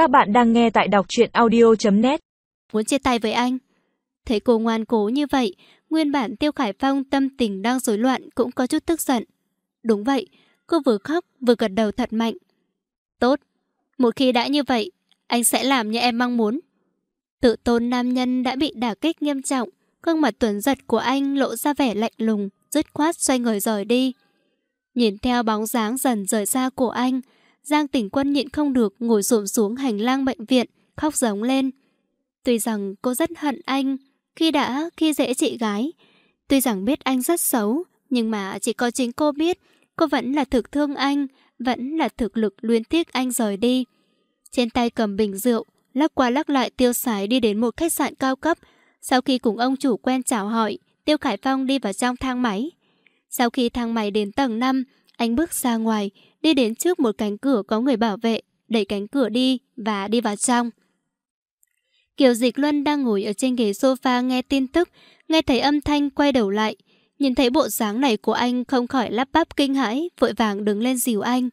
Các bạn đang nghe tại đọc truyện audio.net Muốn chia tay với anh. Thấy cô ngoan cố như vậy Nguyên bản Tiêu Khải Phong tâm tình đang rối loạn Cũng có chút tức giận. Đúng vậy, cô vừa khóc vừa gật đầu thật mạnh. Tốt, một khi đã như vậy Anh sẽ làm như em mong muốn. Tự tôn nam nhân đã bị đả kích nghiêm trọng Gương mặt tuấn giật của anh lộ ra vẻ lạnh lùng Dứt khoát xoay người rời đi. Nhìn theo bóng dáng dần rời xa của anh Giang tỉnh quân nhịn không được ngồi xổm xuống hành lang bệnh viện, khóc giống lên. Tuy rằng cô rất hận anh khi đã khi dễ chị gái. Tuy rằng biết anh rất xấu, nhưng mà chỉ có chính cô biết cô vẫn là thực thương anh, vẫn là thực lực luyến tiếc anh rời đi. Trên tay cầm bình rượu, lắc qua lắc lại tiêu sái đi đến một khách sạn cao cấp. Sau khi cùng ông chủ quen chào hỏi, Tiêu Khải Phong đi vào trong thang máy. Sau khi thang máy đến tầng 5, anh bước ra ngoài, đi đến trước một cánh cửa có người bảo vệ, đẩy cánh cửa đi và đi vào trong. Kiều Dịch Luân đang ngồi ở trên ghế sofa nghe tin tức, nghe thấy âm thanh quay đầu lại. Nhìn thấy bộ dáng này của anh không khỏi lắp bắp kinh hãi, vội vàng đứng lên dìu anh.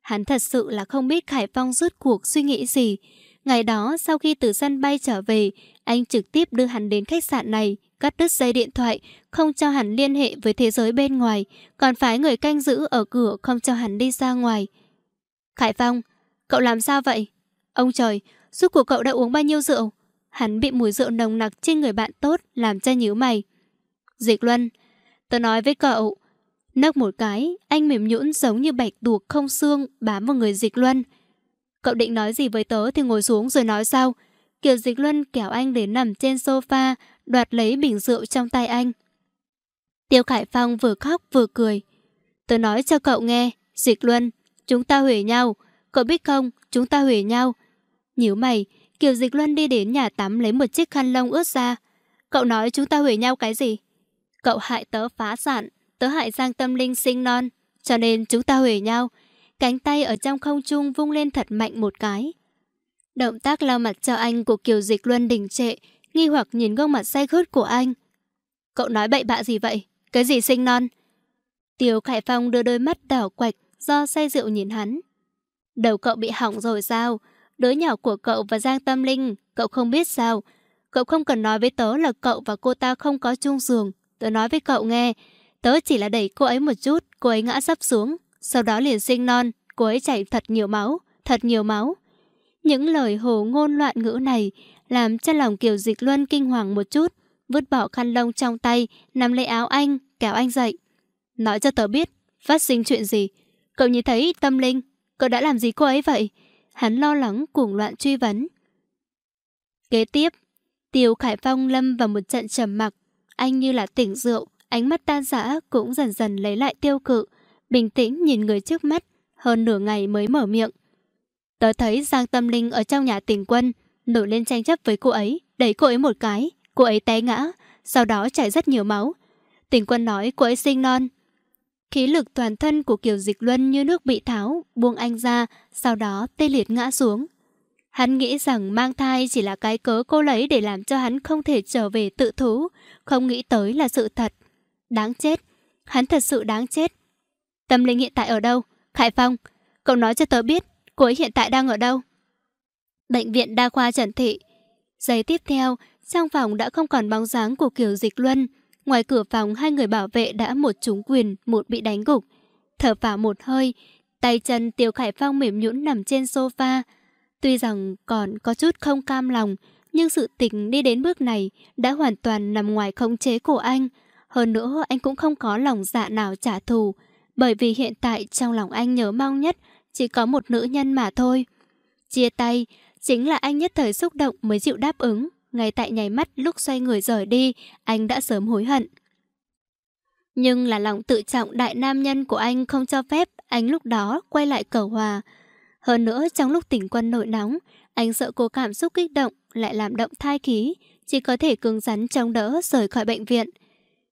Hắn thật sự là không biết Khải Phong rút cuộc suy nghĩ gì. Ngày đó sau khi từ sân bay trở về, anh trực tiếp đưa hắn đến khách sạn này, cắt đứt dây điện thoại, không cho hắn liên hệ với thế giới bên ngoài, còn phải người canh giữ ở cửa không cho hắn đi ra ngoài. Khải Phong, cậu làm sao vậy? Ông trời, suốt của cậu đã uống bao nhiêu rượu? Hắn bị mùi rượu nồng nặc trên người bạn tốt làm cho nhíu mày. Dịch Luân, tớ nói với cậu, nấc một cái, anh mềm nhũn giống như bạch tuộc không xương bám vào người Dịch Luân. Cậu định nói gì với tớ thì ngồi xuống rồi nói sao? Kiều Dịch Luân kéo anh đến nằm trên sofa, đoạt lấy bình rượu trong tay anh. Tiêu Khải Phong vừa khóc vừa cười. Tớ nói cho cậu nghe, Dịch Luân, chúng ta hủy nhau. Cậu biết không, chúng ta hủy nhau. Nhíu mày, Kiều Dịch Luân đi đến nhà tắm lấy một chiếc khăn lông ướt ra. Cậu nói chúng ta hủy nhau cái gì? Cậu hại tớ phá sản, tớ hại Giang Tâm Linh sinh non, cho nên chúng ta hủy nhau. Cánh tay ở trong không trung vung lên thật mạnh một cái. Động tác lau mặt cho anh của Kiều Dịch Luân đình trệ, nghi hoặc nhìn gương mặt say khướt của anh. Cậu nói bậy bạ gì vậy? Cái gì sinh non? Tiêu Khải Phong đưa đôi mắt đảo quạch do say rượu nhìn hắn. Đầu cậu bị hỏng rồi sao? Đứa nhỏ của cậu và Giang Tâm Linh, cậu không biết sao? Cậu không cần nói với tớ là cậu và cô ta không có chung giường. Tớ nói với cậu nghe, tớ chỉ là đẩy cô ấy một chút, cô ấy ngã sắp xuống. Sau đó liền sinh non, cô ấy chảy thật nhiều máu, thật nhiều máu. Những lời hồ ngôn loạn ngữ này làm cho lòng Kiều Dịch Luân kinh hoàng một chút, vứt bỏ khăn lông trong tay, nắm lấy áo anh, kéo anh dậy. Nói cho tớ biết, phát sinh chuyện gì? Cậu nhìn thấy tâm linh, cậu đã làm gì cô ấy vậy? Hắn lo lắng cuồng loạn truy vấn. Kế tiếp, Tiêu Khải Phong lâm vào một trận trầm mặc. Anh như là tỉnh rượu, ánh mắt tan rã cũng dần dần lấy lại tiêu cự. Bình tĩnh nhìn người trước mắt, hơn nửa ngày mới mở miệng. Tớ thấy Giang Tâm Linh ở trong nhà tình quân, nổi lên tranh chấp với cô ấy, đẩy cô ấy một cái, cô ấy té ngã, sau đó chảy rất nhiều máu. Tình quân nói cô ấy sinh non. Khí lực toàn thân của Kiều Dịch Luân như nước bị tháo, buông anh ra, sau đó tê liệt ngã xuống. Hắn nghĩ rằng mang thai chỉ là cái cớ cô lấy để làm cho hắn không thể trở về tự thú, không nghĩ tới là sự thật. Đáng chết, hắn thật sự đáng chết. Tâm linh hiện tại ở đâu? Khải Phong, cậu nói cho tớ biết, cô ấy hiện tại đang ở đâu? Bệnh viện đa khoa Trần Thị. Giấy tiếp theo, trong phòng đã không còn bóng dáng của Kiều Dịch Luân. Ngoài cửa phòng hai người bảo vệ đã một trúng quyền, một bị đánh gục. Thở vào một hơi, tay chân Tiêu Khải Phong mềm nhũn nằm trên sofa. Tuy rằng còn có chút không cam lòng, nhưng sự tình đi đến bước này đã hoàn toàn nằm ngoài khống chế của anh. Hơn nữa anh cũng không có lòng dạ nào trả thù, bởi vì hiện tại trong lòng anh nhớ mong nhất chỉ có một nữ nhân mà thôi. Chia tay, chính là anh nhất thời xúc động mới chịu đáp ứng. Ngay tại nháy mắt lúc xoay người rời đi, anh đã sớm hối hận. Nhưng là lòng tự trọng đại nam nhân của anh không cho phép anh lúc đó quay lại cầu hòa. Hơn nữa trong lúc tỉnh quân nổi nóng, anh sợ cô cảm xúc kích động lại làm động thai khí, chỉ có thể cứng rắn chống đỡ rời khỏi bệnh viện.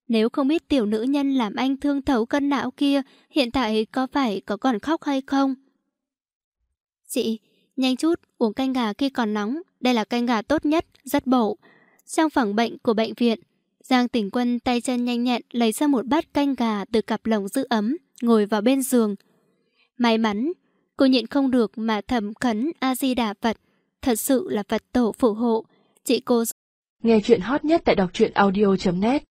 Nếu không biết tiểu nữ nhân làm anh thương thấu cân não kia hiện tại có phải có còn khóc hay không? Chị, nhanh chút, uống canh gà khi còn nóng. Đây là canh gà tốt nhất, rất bổ. Trong phòng bệnh của bệnh viện, Giang tỉnh quân tay chân nhanh nhẹn lấy ra một bát canh gà từ cặp lồng giữ ấm, ngồi vào bên giường. May mắn, cô nhịn không được mà thầm khấn A-di-đà Phật, thật sự là Phật tổ phù hộ. Chị cô Nghe chuyện hot nhất tại đọc truyện audio.net